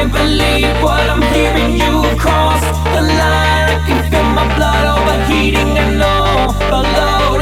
can't believe what I'm hearing. You've crossed the line. I can feel my blood overheating and all below.